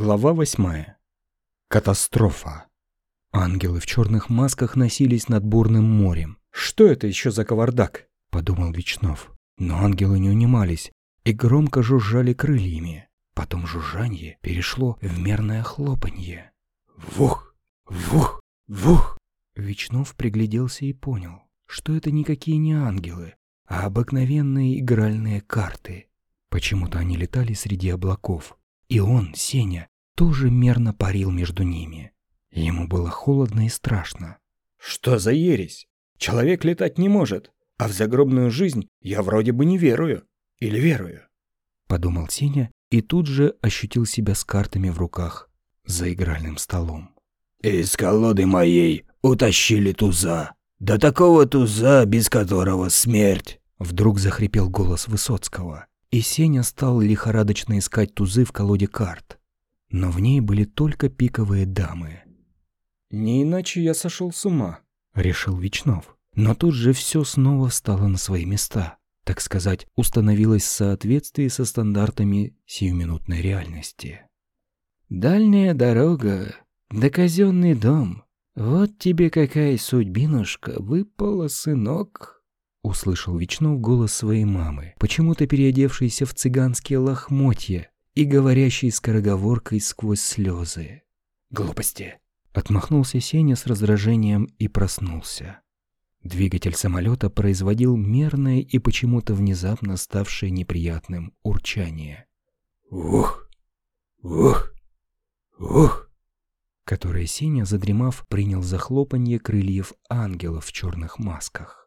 Глава восьмая. Катастрофа. Ангелы в черных масках носились над бурным морем. «Что это еще за кавардак?» – подумал Вечнов. Но ангелы не унимались и громко жужжали крыльями. Потом жужжанье перешло в мерное хлопанье. «Вух! Вух! Вух!» Вечнов пригляделся и понял, что это никакие не ангелы, а обыкновенные игральные карты. Почему-то они летали среди облаков, и он, Сеня, тоже мерно парил между ними. Ему было холодно и страшно. «Что за ересь? Человек летать не может, а в загробную жизнь я вроде бы не верую. Или верую?» Подумал Сеня и тут же ощутил себя с картами в руках за игральным столом. «Из колоды моей утащили туза. Да такого туза, без которого смерть!» Вдруг захрипел голос Высоцкого. И Сеня стал лихорадочно искать тузы в колоде карт. Но в ней были только пиковые дамы. «Не иначе я сошел с ума», — решил Вечнов. Но тут же все снова встало на свои места. Так сказать, установилось в соответствии со стандартами сиюминутной реальности. «Дальняя дорога, да казенный дом. Вот тебе какая судьбинушка выпала, сынок!» Услышал Вечнов голос своей мамы, почему-то переодевшейся в цыганские лохмотья и говорящей скороговоркой сквозь слезы. «Глупости!» Отмахнулся Сеня с раздражением и проснулся. Двигатель самолета производил мерное и почему-то внезапно ставшее неприятным урчание. «Ух! Ух! Ух!» которое Сеня, задремав, принял за хлопанье крыльев ангелов в черных масках.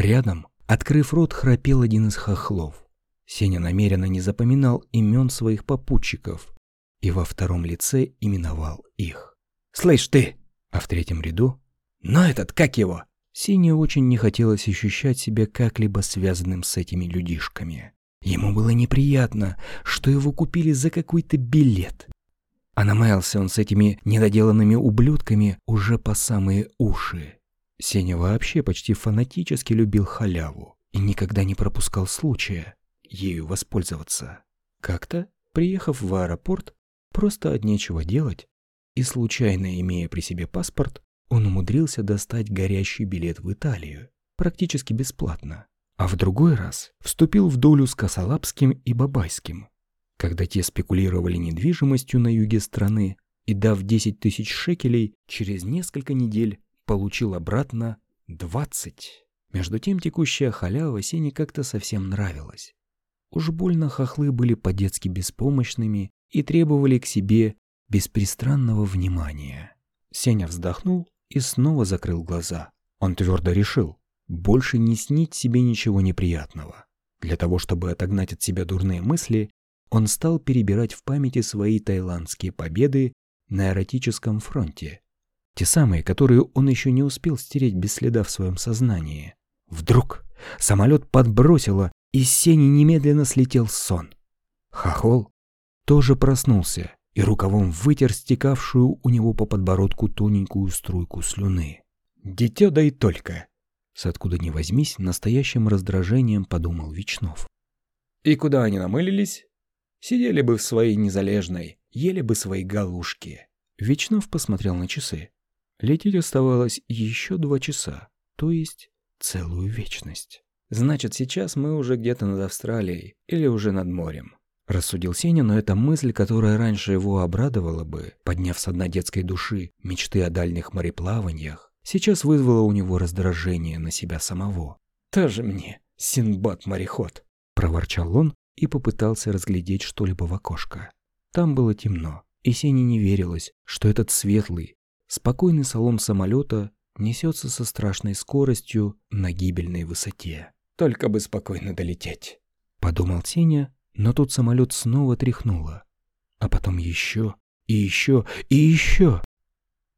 Рядом, открыв рот, храпел один из хохлов. Сеня намеренно не запоминал имен своих попутчиков и во втором лице именовал их. «Слышь ты!» А в третьем ряду «Но этот, как его?» Сене очень не хотелось ощущать себя как-либо связанным с этими людишками. Ему было неприятно, что его купили за какой-то билет. А намаялся он с этими недоделанными ублюдками уже по самые уши. Сеня вообще почти фанатически любил халяву и никогда не пропускал случая ею воспользоваться. Как-то, приехав в аэропорт, просто от нечего делать, и случайно имея при себе паспорт, он умудрился достать горящий билет в Италию, практически бесплатно. А в другой раз вступил в долю с Косолапским и Бабайским, когда те спекулировали недвижимостью на юге страны и, дав 10 тысяч шекелей, через несколько недель получил обратно 20. Между тем текущая халява Сене как-то совсем нравилась. Уж больно хохлы были по-детски беспомощными и требовали к себе беспристранного внимания. Сеня вздохнул и снова закрыл глаза. Он твердо решил больше не снить себе ничего неприятного. Для того, чтобы отогнать от себя дурные мысли, он стал перебирать в памяти свои таиландские победы на эротическом фронте те самые, которые он еще не успел стереть без следа в своем сознании. Вдруг самолет подбросило, и с сени немедленно слетел сон. Хохол тоже проснулся и рукавом вытер стекавшую у него по подбородку тоненькую струйку слюны. «Дитё да и только!» С откуда ни возьмись, настоящим раздражением подумал Вечнов. «И куда они намылились? Сидели бы в своей незалежной, ели бы свои галушки». Вечнов посмотрел на часы. Лететь оставалось еще два часа, то есть целую вечность. Значит, сейчас мы уже где-то над Австралией или уже над морем. Рассудил Сеня, но эта мысль, которая раньше его обрадовала бы, подняв с дна детской души мечты о дальних мореплаваниях, сейчас вызвала у него раздражение на себя самого. «Тоже мне, Синбад-мореход!» – проворчал он и попытался разглядеть что-либо в окошко. Там было темно, и Сене не верилось, что этот светлый, Спокойный салон самолета несется со страшной скоростью на гибельной высоте. Только бы спокойно долететь. Подумал Сеня, но тут самолет снова тряхнуло. А потом еще, и еще, и еще.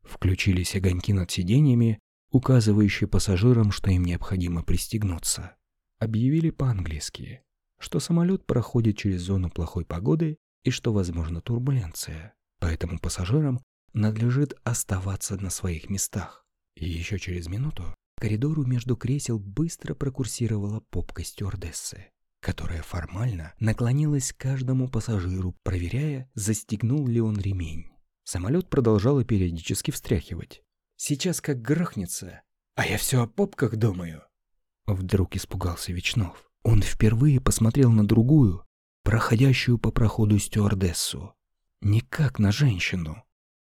Включились огоньки над сиденьями, указывающие пассажирам, что им необходимо пристегнуться. Объявили по-английски, что самолет проходит через зону плохой погоды и что возможна турбуленция. Поэтому пассажирам надлежит оставаться на своих местах. И еще через минуту коридору между кресел быстро прокурсировала попка стюардессы. которая формально наклонилась к каждому пассажиру, проверяя, застегнул ли он ремень. Самолет продолжал периодически встряхивать. «Сейчас как грохнется, а я все о попках думаю». Вдруг испугался Вечнов. Он впервые посмотрел на другую, проходящую по проходу стюардессу. Не как на женщину,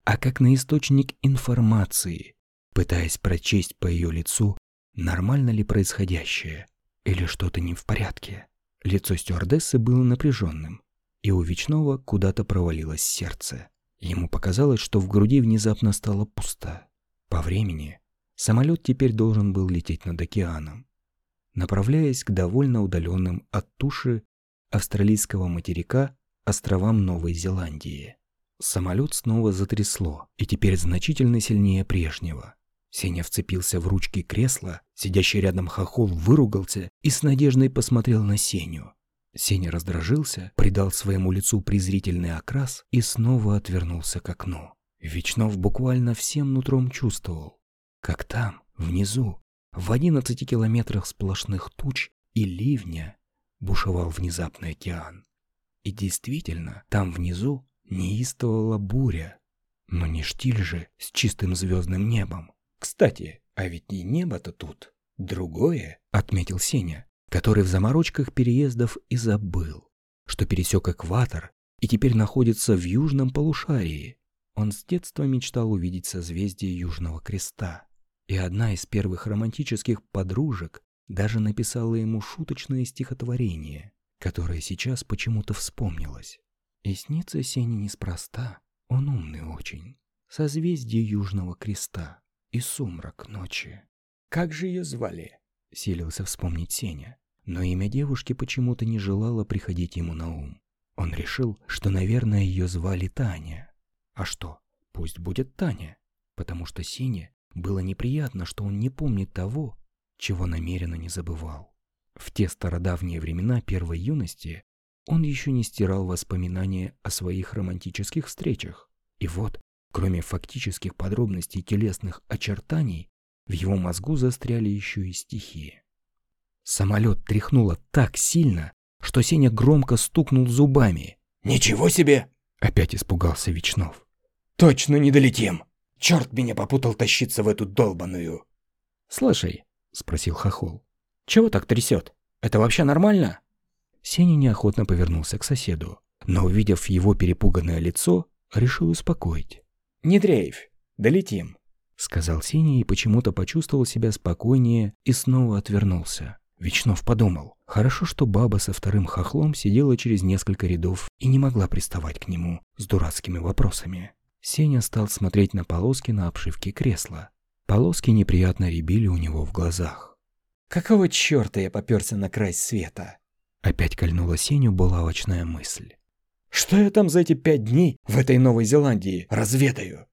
а как на источник информации, пытаясь прочесть по ее лицу, нормально ли происходящее или что-то не в порядке. Лицо стюардессы было напряженным, и у Вечного куда-то провалилось сердце. Ему показалось, что в груди внезапно стало пусто. По времени самолет теперь должен был лететь над океаном, направляясь к довольно удаленным от туши австралийского материка островам Новой Зеландии. Самолет снова затрясло, и теперь значительно сильнее прежнего. Сеня вцепился в ручки кресла, сидящий рядом хохол выругался и с надеждой посмотрел на Сеню. Сеня раздражился, придал своему лицу презрительный окрас и снова отвернулся к окну. Вечнов буквально всем нутром чувствовал, как там, внизу, в 11 километрах сплошных туч и ливня, бушевал внезапный океан. И действительно, там внизу неистовала буря. Но не штиль же с чистым звездным небом. Кстати, а ведь не небо-то тут. Другое, отметил Сеня, который в заморочках переездов и забыл, что пересек экватор и теперь находится в южном полушарии. Он с детства мечтал увидеть созвездие Южного Креста. И одна из первых романтических подружек даже написала ему шуточное стихотворение, которое сейчас почему-то вспомнилось. И снится Сене неспроста, он умный очень. Созвездие Южного Креста и сумрак ночи. Как же ее звали? Силился вспомнить Сеня, но имя девушки почему-то не желало приходить ему на ум. Он решил, что, наверное, ее звали Таня. А что, пусть будет Таня, потому что Сене было неприятно, что он не помнит того, чего намеренно не забывал. В те стародавние времена первой юности он еще не стирал воспоминания о своих романтических встречах. И вот, кроме фактических подробностей телесных очертаний, в его мозгу застряли еще и стихи. Самолет тряхнуло так сильно, что Сеня громко стукнул зубами. «Ничего себе!» — опять испугался Вечнов. «Точно не долетим! Черт меня попутал тащиться в эту долбаную!» «Слушай», — спросил Хохол, — «чего так трясет? Это вообще нормально?» Сеня неохотно повернулся к соседу, но, увидев его перепуганное лицо, решил успокоить. «Не дрейфь, долетим», — сказал Сеня и почему-то почувствовал себя спокойнее и снова отвернулся. Вечнов подумал, хорошо, что баба со вторым хохлом сидела через несколько рядов и не могла приставать к нему с дурацкими вопросами. Сеня стал смотреть на полоски на обшивке кресла. Полоски неприятно рябили у него в глазах. «Какого черта я попёрся на край света?» Опять кольнула Сеню булавочная мысль. Что я там за эти пять дней в этой Новой Зеландии разведаю?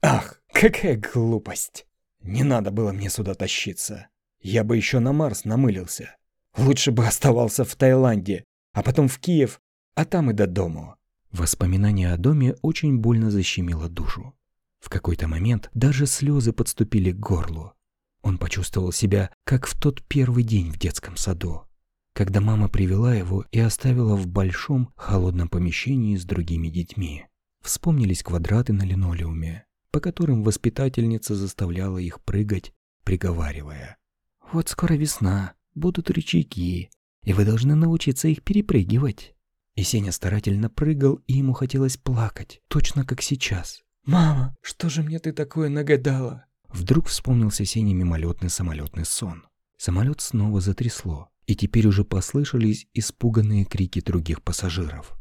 Ах, какая глупость! Не надо было мне сюда тащиться. Я бы еще на Марс намылился. Лучше бы оставался в Таиланде, а потом в Киев, а там и до дому. Воспоминание о доме очень больно защемило душу. В какой-то момент даже слезы подступили к горлу. Он почувствовал себя, как в тот первый день в детском саду когда мама привела его и оставила в большом холодном помещении с другими детьми. Вспомнились квадраты на линолеуме, по которым воспитательница заставляла их прыгать, приговаривая. «Вот скоро весна, будут рычаги, и вы должны научиться их перепрыгивать». И Сеня старательно прыгал, и ему хотелось плакать, точно как сейчас. «Мама, что же мне ты такое нагадала?» Вдруг вспомнился Сене мимолетный самолетный сон. Самолет снова затрясло и теперь уже послышались испуганные крики других пассажиров.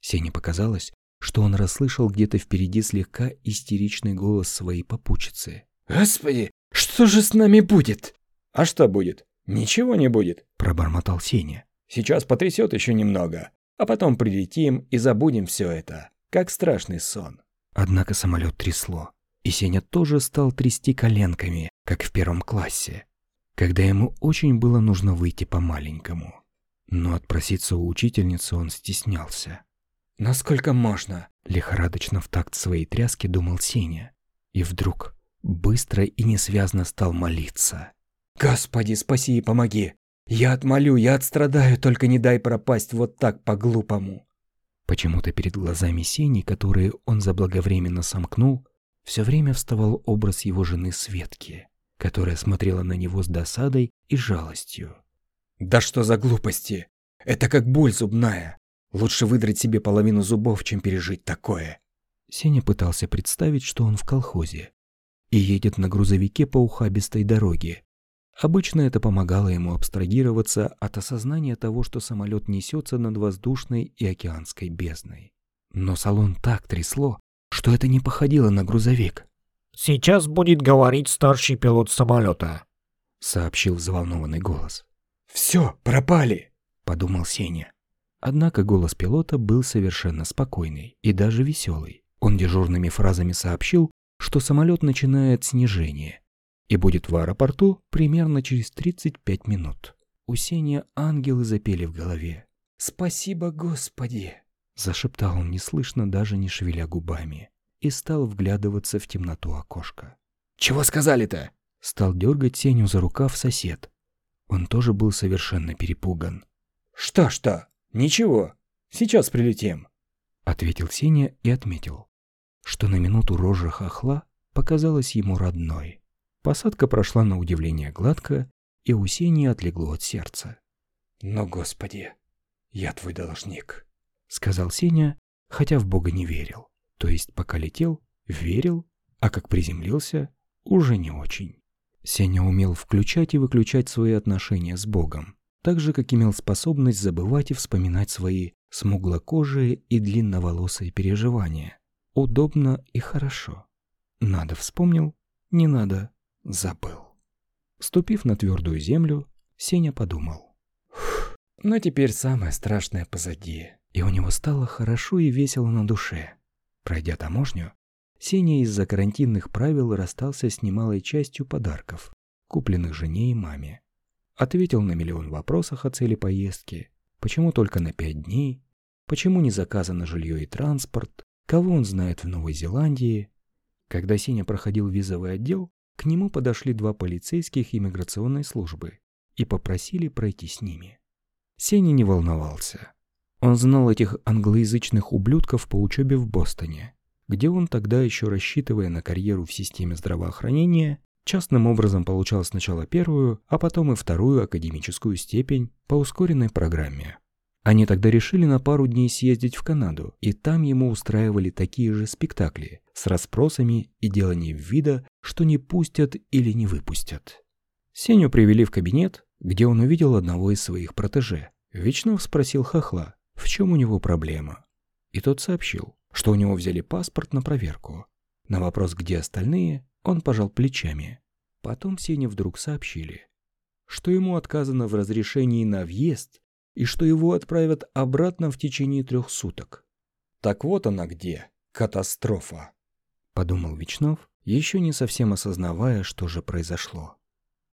Сене показалось, что он расслышал где-то впереди слегка истеричный голос своей попутчицы. «Господи, что же с нами будет?» «А что будет? Ничего не будет», – пробормотал Сеня. «Сейчас потрясет еще немного, а потом прилетим и забудем все это, как страшный сон». Однако самолет трясло, и Сеня тоже стал трясти коленками, как в первом классе когда ему очень было нужно выйти по-маленькому. Но отпроситься у учительницы он стеснялся. «Насколько можно?» – лихорадочно в такт своей тряски думал Сеня. И вдруг быстро и несвязно стал молиться. «Господи, спаси и помоги! Я отмолю, я отстрадаю, только не дай пропасть вот так по-глупому. Почему-то перед глазами Сени, которые он заблаговременно сомкнул, все время вставал образ его жены Светки, которая смотрела на него с досадой и жалостью. «Да что за глупости! Это как боль зубная! Лучше выдрать себе половину зубов, чем пережить такое!» Сеня пытался представить, что он в колхозе и едет на грузовике по ухабистой дороге. Обычно это помогало ему абстрагироваться от осознания того, что самолет несется над воздушной и океанской бездной. Но салон так трясло, что это не походило на грузовик. «Сейчас будет говорить старший пилот самолета», — сообщил взволнованный голос. «Все, пропали!» — подумал Сеня. Однако голос пилота был совершенно спокойный и даже веселый. Он дежурными фразами сообщил, что самолет начинает снижение и будет в аэропорту примерно через 35 минут. У Сени ангелы запели в голове. «Спасибо, Господи!» Зашептал он неслышно, даже не шевеля губами, и стал вглядываться в темноту окошка. «Чего сказали-то?» Стал дергать Сеню за рукав сосед. Он тоже был совершенно перепуган. «Что-что? Ничего. Сейчас прилетим», — ответил Сеня и отметил, что на минуту рожа хохла показалась ему родной. Посадка прошла на удивление гладко, и у Сени отлегло от сердца. «Но, Господи, я твой должник», сказал Сеня, хотя в Бога не верил. То есть пока летел, верил, а как приземлился, уже не очень. Сеня умел включать и выключать свои отношения с Богом, так же, как имел способность забывать и вспоминать свои смуглокожие и длинноволосые переживания. Удобно и хорошо. Надо вспомнил, не надо забыл. Ступив на твердую землю, Сеня подумал. Но теперь самое страшное позади и у него стало хорошо и весело на душе. Пройдя таможню, Сеня из-за карантинных правил расстался с немалой частью подарков, купленных жене и маме. Ответил на миллион вопросов о цели поездки, почему только на пять дней, почему не заказано жилье и транспорт, кого он знает в Новой Зеландии. Когда Сеня проходил визовый отдел, к нему подошли два полицейских иммиграционной службы и попросили пройти с ними. Сеня не волновался. Он знал этих англоязычных ублюдков по учебе в Бостоне, где он тогда еще рассчитывая на карьеру в системе здравоохранения, частным образом получал сначала первую, а потом и вторую академическую степень по ускоренной программе. Они тогда решили на пару дней съездить в Канаду, и там ему устраивали такие же спектакли с расспросами и деланием вида, что не пустят или не выпустят. Сеню привели в кабинет, где он увидел одного из своих протеже. Вечнов спросил Хохла, в чем у него проблема. И тот сообщил, что у него взяли паспорт на проверку. На вопрос, где остальные, он пожал плечами. Потом Сене вдруг сообщили, что ему отказано в разрешении на въезд и что его отправят обратно в течение трех суток. «Так вот она где, катастрофа», — подумал Вечнов, еще не совсем осознавая, что же произошло.